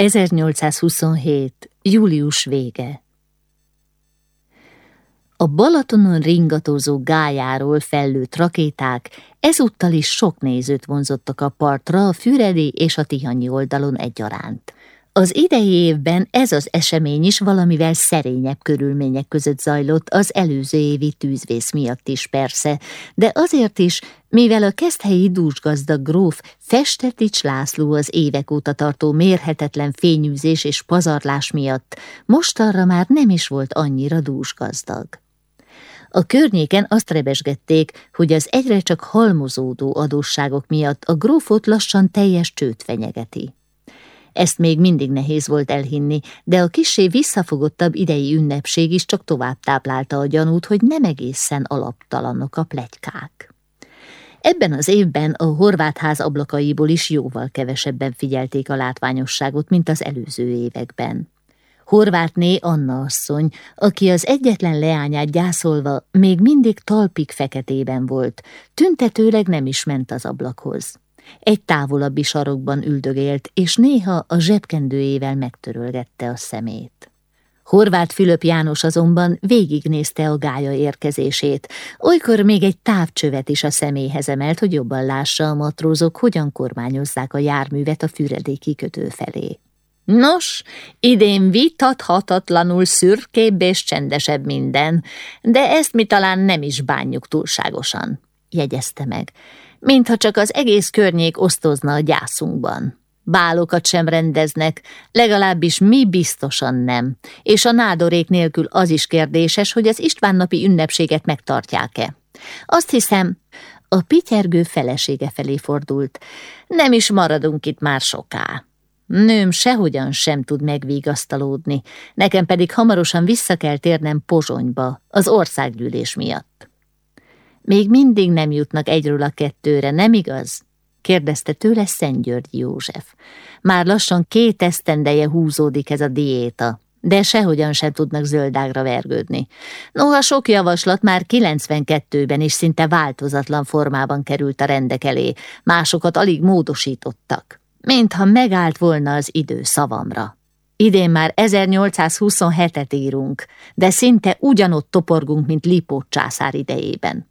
1827. július vége A Balatonon ringatózó gájáról fellőtt rakéták ezúttal is sok nézőt vonzottak a partra a Füredi és a Tihanyi oldalon egyaránt. Az idei évben ez az esemény is valamivel szerényebb körülmények között zajlott az előző évi tűzvész miatt is persze, de azért is, mivel a keszthelyi dúsgazdag gróf Festetics László az évek óta tartó mérhetetlen fényűzés és pazarlás miatt mostanra már nem is volt annyira dúsgazdag. A környéken azt rebesgették, hogy az egyre csak halmozódó adósságok miatt a grófot lassan teljes csőt fenyegeti. Ezt még mindig nehéz volt elhinni, de a kisé visszafogottabb idei ünnepség is csak tovább táplálta a gyanút, hogy nem egészen alaptalanok a plegykák. Ebben az évben a horvát ház ablakaiból is jóval kevesebben figyelték a látványosságot, mint az előző években. Horvátné Anna asszony, aki az egyetlen leányát gyászolva még mindig talpig feketében volt, tüntetőleg nem is ment az ablakhoz. Egy távolabbi sarokban üldögélt, és néha a zsebkendőjével megtörölgette a szemét. Horváth Fülöp János azonban végignézte a gája érkezését, olykor még egy távcsövet is a személyhez emelt, hogy jobban lássa a matrózok, hogyan kormányozzák a járművet a füredéki kötő felé. Nos, idén vitathatatlanul szürkébb és csendesebb minden, de ezt mi talán nem is bánjuk túlságosan, jegyezte meg mintha csak az egész környék osztozna a gyászunkban. Bálokat sem rendeznek, legalábbis mi biztosan nem, és a nádorék nélkül az is kérdéses, hogy az István-napi ünnepséget megtartják-e. Azt hiszem, a pityergő felesége felé fordult. Nem is maradunk itt már soká. Nőm sehogyan sem tud megvigasztalódni, nekem pedig hamarosan vissza kell térnem Pozsonyba, az országgyűlés miatt. Még mindig nem jutnak egyről a kettőre, nem igaz? Kérdezte tőle Szentgyörgyi József. Már lassan két esztendeje húzódik ez a diéta, de sehogyan sem tudnak zöldágra vergődni. Noha sok javaslat már 92-ben is szinte változatlan formában került a rendek elé, másokat alig módosítottak. Mintha megállt volna az idő szavamra. Idén már 1827-et írunk, de szinte ugyanott toporgunk, mint Lipót császár idejében.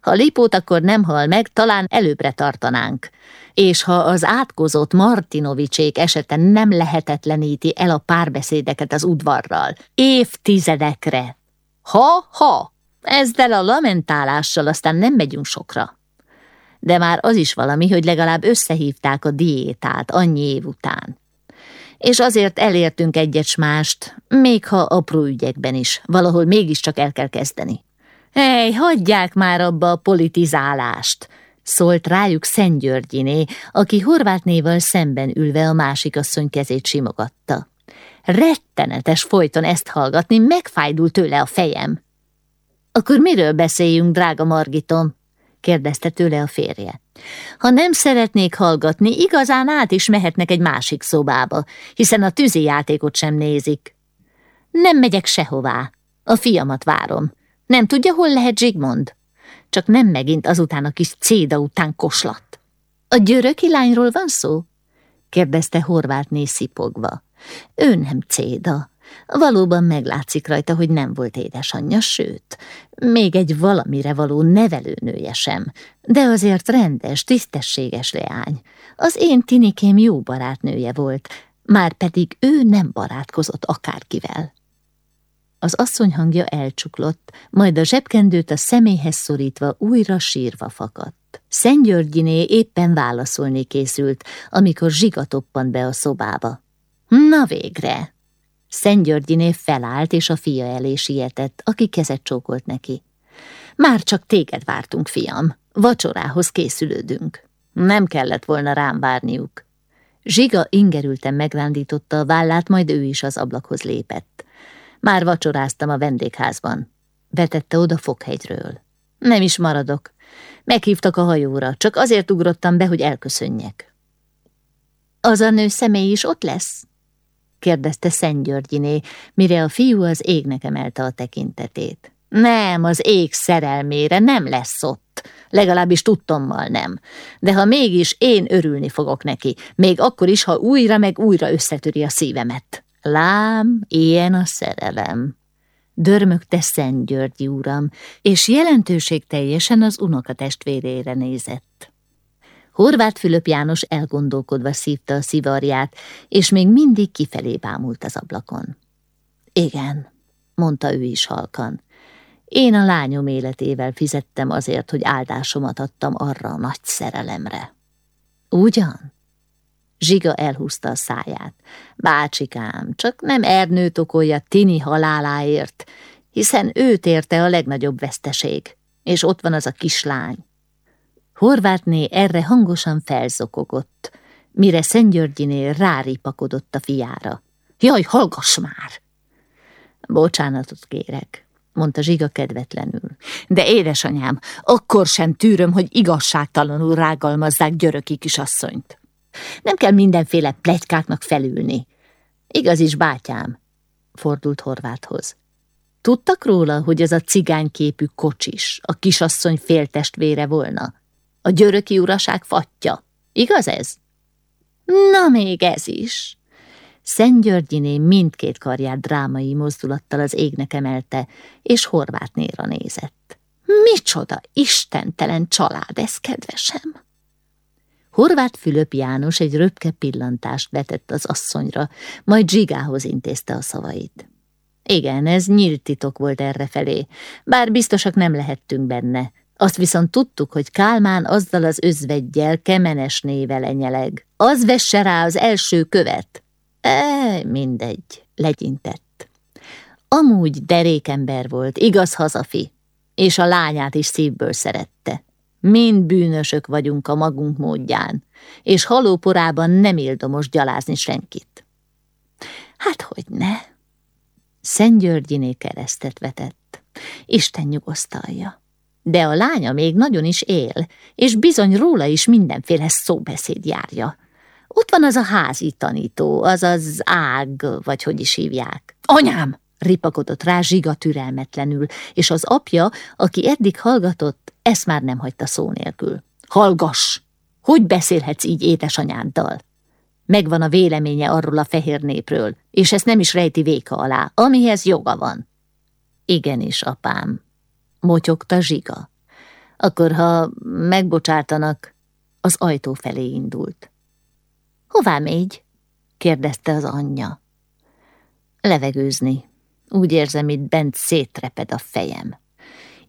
Ha Lipót akkor nem hal meg, talán előbbre tartanánk. És ha az átkozott Martinovicsék esete nem lehetetleníti el a párbeszédeket az udvarral, évtizedekre. Ha-ha, ezzel a lamentálással aztán nem megyünk sokra. De már az is valami, hogy legalább összehívták a diétát annyi év után. És azért elértünk egyet mást, még ha apró ügyekben is, valahol mégiscsak el kell kezdeni. Hely, hagyják már abba a politizálást! szólt rájuk Györgyiné, aki horvátnéval szemben ülve a másik asszony kezét simogatta. Rettenetes folyton ezt hallgatni, megfájdult tőle a fejem. Akkor miről beszéljünk, drága Margitom? kérdezte tőle a férje. Ha nem szeretnék hallgatni, igazán át is mehetnek egy másik szobába, hiszen a tűzi játékot sem nézik. Nem megyek sehová. A fiamat várom. Nem tudja, hol lehet Zsigmond? Csak nem megint azután a kis céda után koslat. A györöki lányról van szó? kérdezte Horvátné szipogva. Ő nem céda. Valóban meglátszik rajta, hogy nem volt édesanyja, sőt, még egy valamire való nevelőnője sem, de azért rendes, tisztességes leány. Az én tinikém jó barátnője volt, már pedig ő nem barátkozott akárkivel. Az asszony hangja elcsuklott, majd a zsebkendőt a személyhez szorítva újra sírva fakadt. Györgyiné éppen válaszolni készült, amikor zsiga toppant be a szobába. Na végre! Györgyiné felállt, és a fia elé sietett, aki kezet csókolt neki. Már csak téged vártunk, fiam. Vacsorához készülődünk. Nem kellett volna rám várniuk. Zsiga ingerülten megrándította a vállát, majd ő is az ablakhoz lépett. Már vacsoráztam a vendégházban. Vetette oda Fokhegyről. Nem is maradok. Meghívtak a hajóra, csak azért ugrottam be, hogy elköszönjek. Az a nő személy is ott lesz? kérdezte Szent Györgyiné, mire a fiú az égnek emelte a tekintetét. Nem, az ég szerelmére nem lesz ott. Legalábbis tudtommal nem. De ha mégis, én örülni fogok neki. Még akkor is, ha újra meg újra összetöri a szívemet. Lám, ilyen a szerelem. Dörmögte Szent Györgyi uram, és jelentőség teljesen az unokatestvérére nézett. Horváth Fülöp János elgondolkodva szívta a szivarját, és még mindig kifelé bámult az ablakon. Igen, mondta ő is halkan. Én a lányom életével fizettem azért, hogy áldásomat adtam arra a nagy szerelemre. Ugyan? Zsiga elhúzta a száját. Bácsikám, csak nem Ernőt okolja Tini haláláért, hiszen őt érte a legnagyobb veszteség, és ott van az a kislány. Horvátné erre hangosan felzokogott, mire Szentgyörgyinél ráripakodott a fiára. Jaj, hallgass már! Bocsánatot kérek, mondta Zsiga kedvetlenül. De édesanyám, akkor sem tűröm, hogy igazságtalanul rágalmazzák györöki kisasszonyt. Nem kell mindenféle plegykáknak felülni. Igaz is, bátyám, fordult Horváthoz. Tudtak róla, hogy ez a cigányképű kocsis, a kisasszony féltestvére volna? A györöki uraság fatja. Igaz ez? Na még ez is. Szent Györgyiné mindkét karját drámai mozdulattal az égnek emelte, és Horvátnéra nézett. Micsoda istentelen család ez, kedvesem! Horváth Fülöp János egy röpke pillantást vetett az asszonyra, majd Zsigához intézte a szavait. Igen, ez nyílt titok volt errefelé, bár biztosak nem lehettünk benne. Azt viszont tudtuk, hogy Kálmán azzal az özvegyel kemenes néve lenyeleg. Az vesse rá az első követ. E, mindegy, legyintett. Amúgy derékember volt, igaz hazafi, és a lányát is szívből szerette. Mind bűnösök vagyunk a magunk módján, és halóporában nem ildomos gyalázni senkit. Hát, hogy ne? Szent Györgyiné keresztet vetett. Isten nyugosztalja. De a lánya még nagyon is él, és bizony róla is mindenféle szóbeszéd járja. Ott van az a házi tanító, az az ág, vagy hogy is hívják. Anyám! ripakodott rá zsiga türelmetlenül, és az apja, aki eddig hallgatott, ezt már nem hagyta szó nélkül. Hallgass! Hogy beszélhetsz így édesanyáddal? Megvan a véleménye arról a fehér népről, és ezt nem is rejti véka alá, amihez joga van. Igenis, apám, motyogta zsiga. Akkor, ha megbocsátanak, az ajtó felé indult. Hová mégy? kérdezte az anyja. Levegőzni. Úgy érzem, itt bent szétreped a fejem.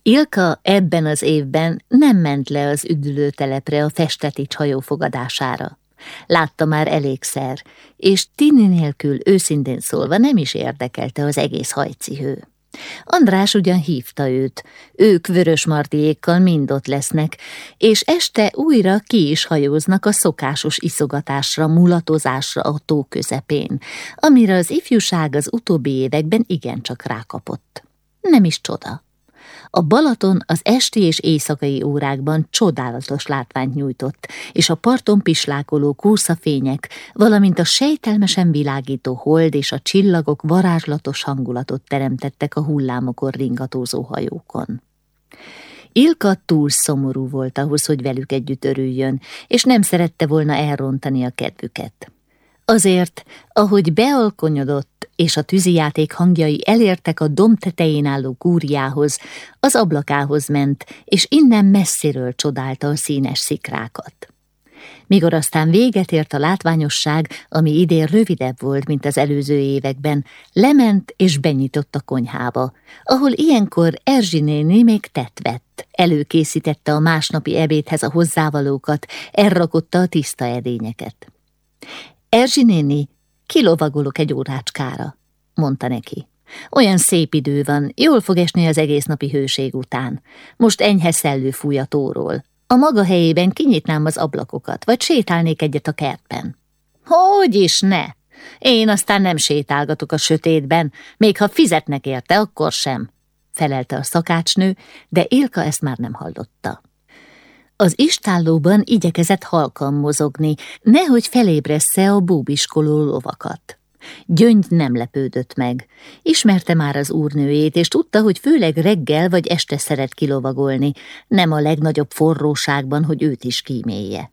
Ilka ebben az évben nem ment le az üdülőtelepre a festetics hajó fogadására. Látta már elégszer, és Tini nélkül őszintén szólva nem is érdekelte az egész hajcihő. András ugyan hívta őt, ők vörös martiékkal mind ott lesznek, és este újra ki is hajóznak a szokásos iszogatásra, mulatozásra a tó közepén, amire az ifjúság az utóbbi években igencsak rákapott. Nem is csoda. A Balaton az esti és éjszakai órákban csodálatos látványt nyújtott, és a parton pislákoló kúszafények, valamint a sejtelmesen világító hold és a csillagok varázslatos hangulatot teremtettek a hullámokon ringatózó hajókon. Ilka túl szomorú volt ahhoz, hogy velük együtt örüljön, és nem szerette volna elrontani a kedvüket. Azért, ahogy bealkonyodott, és a tűzijáték hangjai elértek a domb tetején álló kúriához, az ablakához ment, és innen messziről csodálta a színes szikrákat. Mikor aztán véget ért a látványosság, ami idén rövidebb volt, mint az előző években, lement és benyitott a konyhába, ahol ilyenkor Erzsi néni még tett vett, előkészítette a másnapi ebédhez a hozzávalókat, elrakotta a tiszta edényeket. Erzsi néni, kilovagolok egy órácskára, mondta neki. Olyan szép idő van, jól fog esni az egész napi hőség után. Most enyhe szellő fúj a tóról. A maga helyében kinyitnám az ablakokat, vagy sétálnék egyet a kertben. Hogy is ne! Én aztán nem sétálgatok a sötétben, még ha fizetnek érte, akkor sem, felelte a szakácsnő, de Ilka ezt már nem hallotta. Az istállóban igyekezett halkan mozogni, nehogy felébressze a búbiskoló lovakat. Gyöngy nem lepődött meg. Ismerte már az úrnőjét, és tudta, hogy főleg reggel vagy este szeret kilovagolni, nem a legnagyobb forróságban, hogy őt is kímélje.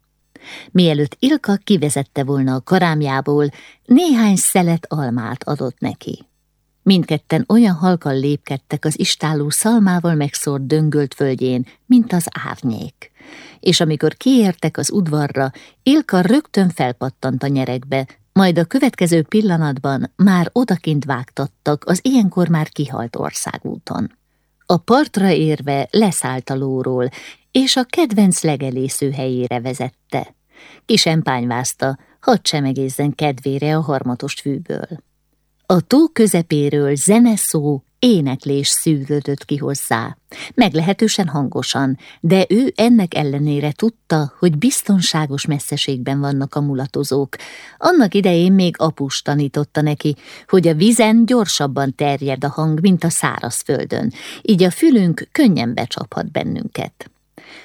Mielőtt Ilka kivezette volna a karámjából, néhány szelet almát adott neki. Mindketten olyan halkan lépkedtek az istáló szalmával megszórt döngölt földjén, mint az árnyék. És amikor kiértek az udvarra, Ilka rögtön felpattant a nyerekbe, majd a következő pillanatban már odakint vágtattak az ilyenkor már kihalt országúton. A partra érve leszállt a lóról, és a kedvenc legelésző helyére vezette. Kisempányvázta, hadd sem egészen kedvére a harmatos fűből. A tó közepéről zeneszó, éneklés szűrődött ki hozzá, meglehetősen hangosan, de ő ennek ellenére tudta, hogy biztonságos messzeségben vannak a mulatozók. Annak idején még apus tanította neki, hogy a vizen gyorsabban terjed a hang, mint a szárazföldön, így a fülünk könnyen becsaphat bennünket.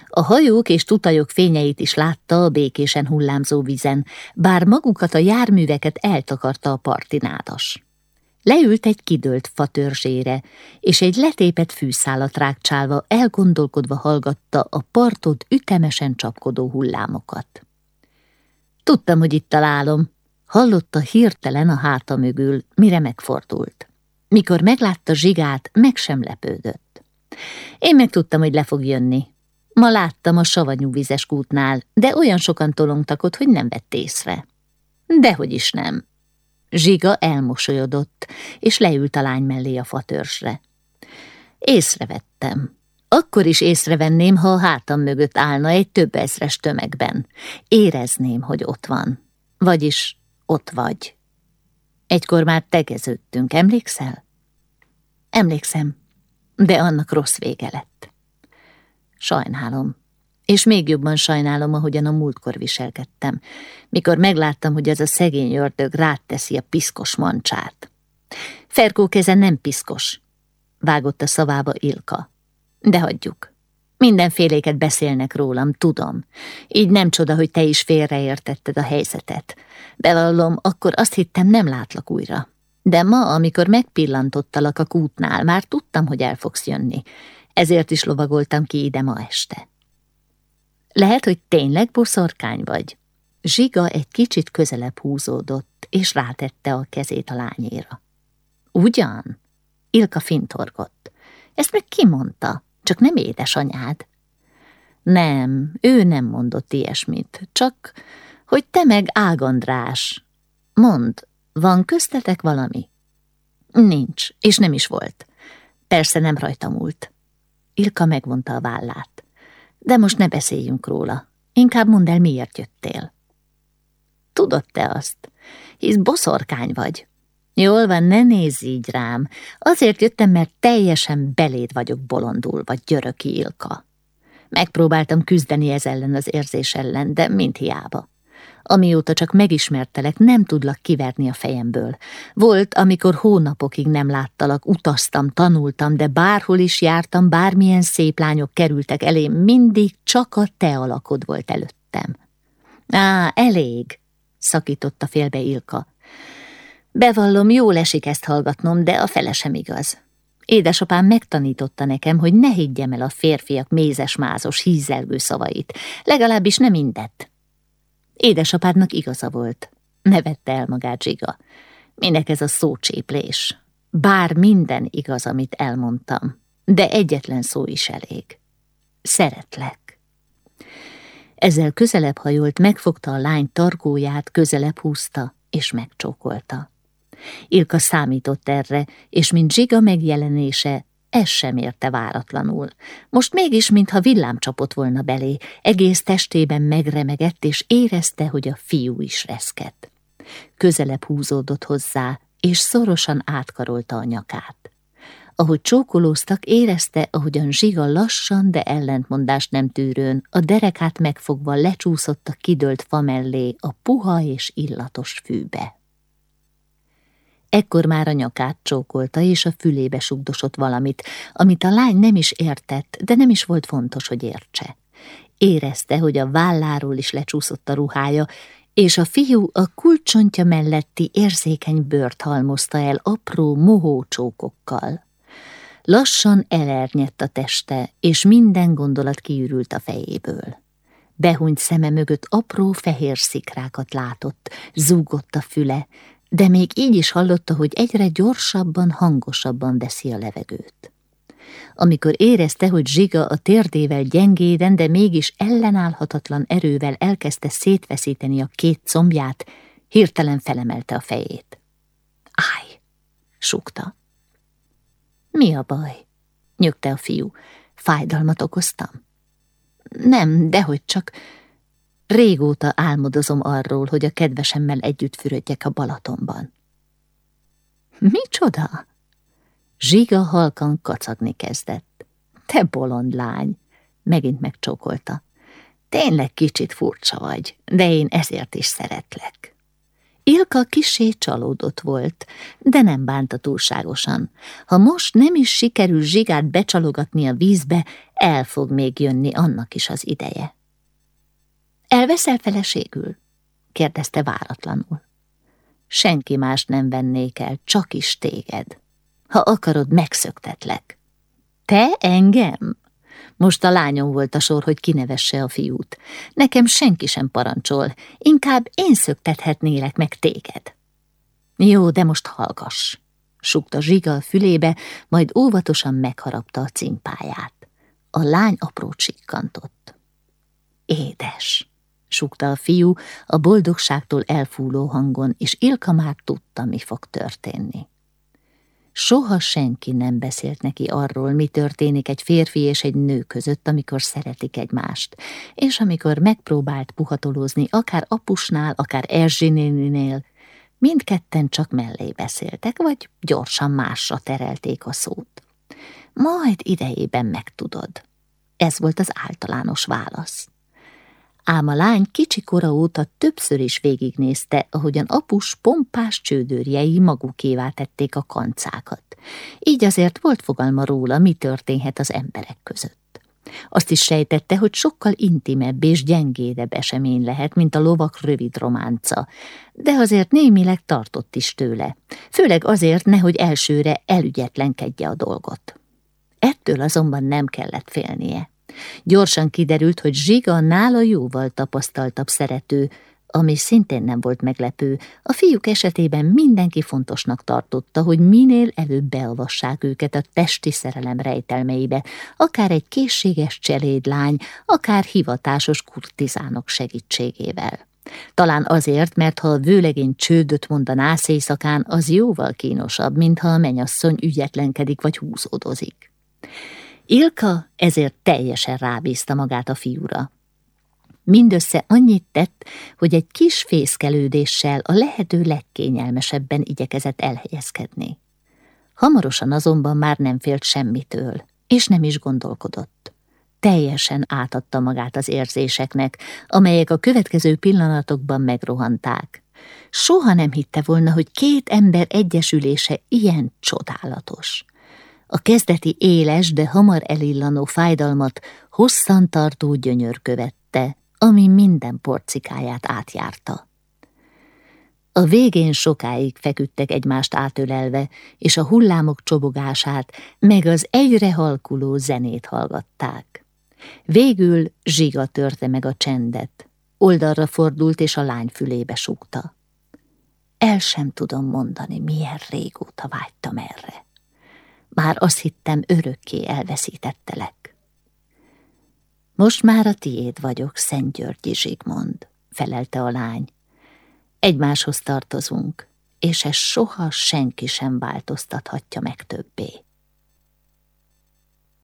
A hajók és tutajok fényeit is látta a békésen hullámzó vizen, bár magukat a járműveket eltakarta a partinádas. Leült egy kidőlt fatörzsére, és egy letépet fűszálat rákcsálva, elgondolkodva hallgatta a partot ütemesen csapkodó hullámokat. Tudtam, hogy itt találom. Hallotta hirtelen a háta mögül, mire megfordult. Mikor meglátta zsigát, meg sem lepődött. Én meg tudtam, hogy le fog jönni. Ma láttam a savanyú vizes kútnál, de olyan sokan tolongtak ott, hogy nem vett észre. Dehogy is nem. Zsiga elmosolyodott, és leült a lány mellé a fatörsre. Észrevettem. Akkor is észrevenném, ha a hátam mögött állna egy több ezres tömegben. Érezném, hogy ott van. Vagyis ott vagy. Egykor már tegeződtünk, emlékszel? Emlékszem, de annak rossz vége lett. Sajnálom, és még jobban sajnálom, ahogyan a múltkor viselkedtem, mikor megláttam, hogy ez a szegény ördög ráteszi a piszkos mancsát. Ferkó keze nem piszkos, vágott a szavába Ilka. De hagyjuk. Mindenféléket beszélnek rólam, tudom. Így nem csoda, hogy te is félreértetted a helyzetet. Bevallom, akkor azt hittem, nem látlak újra. De ma, amikor megpillantottalak a kútnál, már tudtam, hogy el fogsz jönni. Ezért is lovagoltam ki ide ma este. Lehet, hogy tényleg boszorkány vagy? Zsiga egy kicsit közelebb húzódott, és rátette a kezét a lányéra. Ugyan? Ilka fintorgott. Ezt meg ki? Csak nem édesanyád? Nem, ő nem mondott ilyesmit, csak, hogy te meg Ágandrás. Mond, van köztetek valami? Nincs, és nem is volt. Persze nem rajta múlt. Ilka megvonta a vállát. De most ne beszéljünk róla. Inkább mondd el, miért jöttél. Tudod te azt, hisz boszorkány vagy. Jól van, ne nézz így rám. Azért jöttem, mert teljesen beléd vagyok bolondul, vagy györöki Ilka. Megpróbáltam küzdeni ez ellen az érzés ellen, de mind hiába. Amióta csak megismertelek, nem tudlak kiverni a fejemből. Volt, amikor hónapokig nem láttalak, utaztam, tanultam, de bárhol is jártam, bármilyen szép lányok kerültek elém, mindig csak a te alakod volt előttem. Á, elég, szakította félbe Ilka. Bevallom, jól esik ezt hallgatnom, de a fele sem igaz. Édesapám megtanította nekem, hogy ne higgyem el a férfiak mézes-mázos, hízelgő szavait, legalábbis nem mindet. Édesapádnak igaza volt. Nevette el magát Zsiga. Minek ez a szócséplés? Bár minden igaz, amit elmondtam, de egyetlen szó is elég. Szeretlek. Ezzel közelebb hajolt, megfogta a lány targóját, közelebb húzta, és megcsókolta. Ilka számított erre, és mint Zsiga megjelenése, ez sem érte váratlanul. Most mégis, mintha villám csapott volna belé, egész testében megremegett, és érezte, hogy a fiú is reszket. Közelebb húzódott hozzá, és szorosan átkarolta a nyakát. Ahogy csókolóztak, érezte, ahogyan zsiga lassan, de ellentmondást nem tűrőn, a derekát megfogva lecsúszott a kidőlt fa mellé a puha és illatos fűbe. Ekkor már a nyakát csókolta, és a fülébe sugdosott valamit, amit a lány nem is értett, de nem is volt fontos, hogy értse. Érezte, hogy a válláról is lecsúszott a ruhája, és a fiú a kulcsontja melletti érzékeny bőrt halmozta el apró mohó csókokkal. Lassan elernyett a teste, és minden gondolat kiürült a fejéből. Behunyt szeme mögött apró fehér szikrákat látott, zúgott a füle, de még így is hallotta, hogy egyre gyorsabban, hangosabban veszi a levegőt. Amikor érezte, hogy Zsiga a térdével gyengéden, de mégis ellenállhatatlan erővel elkezdte szétveszíteni a két combját, hirtelen felemelte a fejét. Állj! súgta. Mi a baj? nyögte a fiú. Fájdalmat okoztam? Nem, dehogy csak régóta álmodozom arról, hogy a kedvesemmel együtt fürödjek a Balatonban. Micsoda? Zsiga halkan kacagni kezdett. Te bolond lány! Megint megcsókolta. Tényleg kicsit furcsa vagy, de én ezért is szeretlek. Ilka kisé csalódott volt, de nem bánta túlságosan. Ha most nem is sikerül zsigát becsalogatni a vízbe, el fog még jönni annak is az ideje. Elveszel feleségül? kérdezte váratlanul. Senki más nem vennék el, csak is téged. Ha akarod, megszöktetlek. Te engem? Most a lányom volt a sor, hogy kinevesse a fiút. Nekem senki sem parancsol, inkább én szöktethetnélek meg téged. Jó, de most hallgass, sukta Zsiga a fülébe, majd óvatosan megharapta a cimpáját. A lány apró csikkantott. Édes, sukta a fiú a boldogságtól elfúló hangon, és Ilka már tudta, mi fog történni. Soha senki nem beszélt neki arról, mi történik egy férfi és egy nő között, amikor szeretik egymást, és amikor megpróbált puhatolózni akár apusnál, akár Erzsinéninél, mindketten csak mellé beszéltek, vagy gyorsan másra terelték a szót. Majd idejében megtudod. Ez volt az általános válasz ám a lány kicsi kora óta többször is végignézte, ahogyan apus pompás csődőrjei magukévá tették a kancákat. Így azért volt fogalma róla, mi történhet az emberek között. Azt is sejtette, hogy sokkal intimebb és gyengédebb esemény lehet, mint a lovak rövid románca, de azért némileg tartott is tőle, főleg azért, nehogy elsőre elügyetlenkedje a dolgot. Ettől azonban nem kellett félnie. Gyorsan kiderült, hogy Zsiga nála jóval tapasztaltabb szerető, ami szintén nem volt meglepő. A fiúk esetében mindenki fontosnak tartotta, hogy minél előbb beavassák őket a testi szerelem rejtelmeibe, akár egy készséges cselédlány, akár hivatásos kurtizánok segítségével. Talán azért, mert ha a vőlegény csődöt mondaná éjszakán, az jóval kínosabb, mint ha a menyasszony ügyetlenkedik vagy húzódozik. Ilka ezért teljesen rábízta magát a fiúra. Mindössze annyit tett, hogy egy kis fészkelődéssel a lehető legkényelmesebben igyekezett elhelyezkedni. Hamarosan azonban már nem félt semmitől, és nem is gondolkodott. Teljesen átadta magát az érzéseknek, amelyek a következő pillanatokban megrohanták. Soha nem hitte volna, hogy két ember egyesülése ilyen csodálatos. A kezdeti éles, de hamar elillanó fájdalmat hosszan tartó gyönyör követte, ami minden porcikáját átjárta. A végén sokáig feküdtek egymást átölelve, és a hullámok csobogását, meg az egyre halkuló zenét hallgatták. Végül zsiga törte meg a csendet. Oldalra fordult, és a lány fülébe súgta. El sem tudom mondani, milyen régóta vágytam erre. Már azt hittem, örökké elveszítettelek. Most már a tiéd vagyok, Szent Györgyi Zsigmond, felelte a lány. Egymáshoz tartozunk, és ez soha senki sem változtathatja meg többé.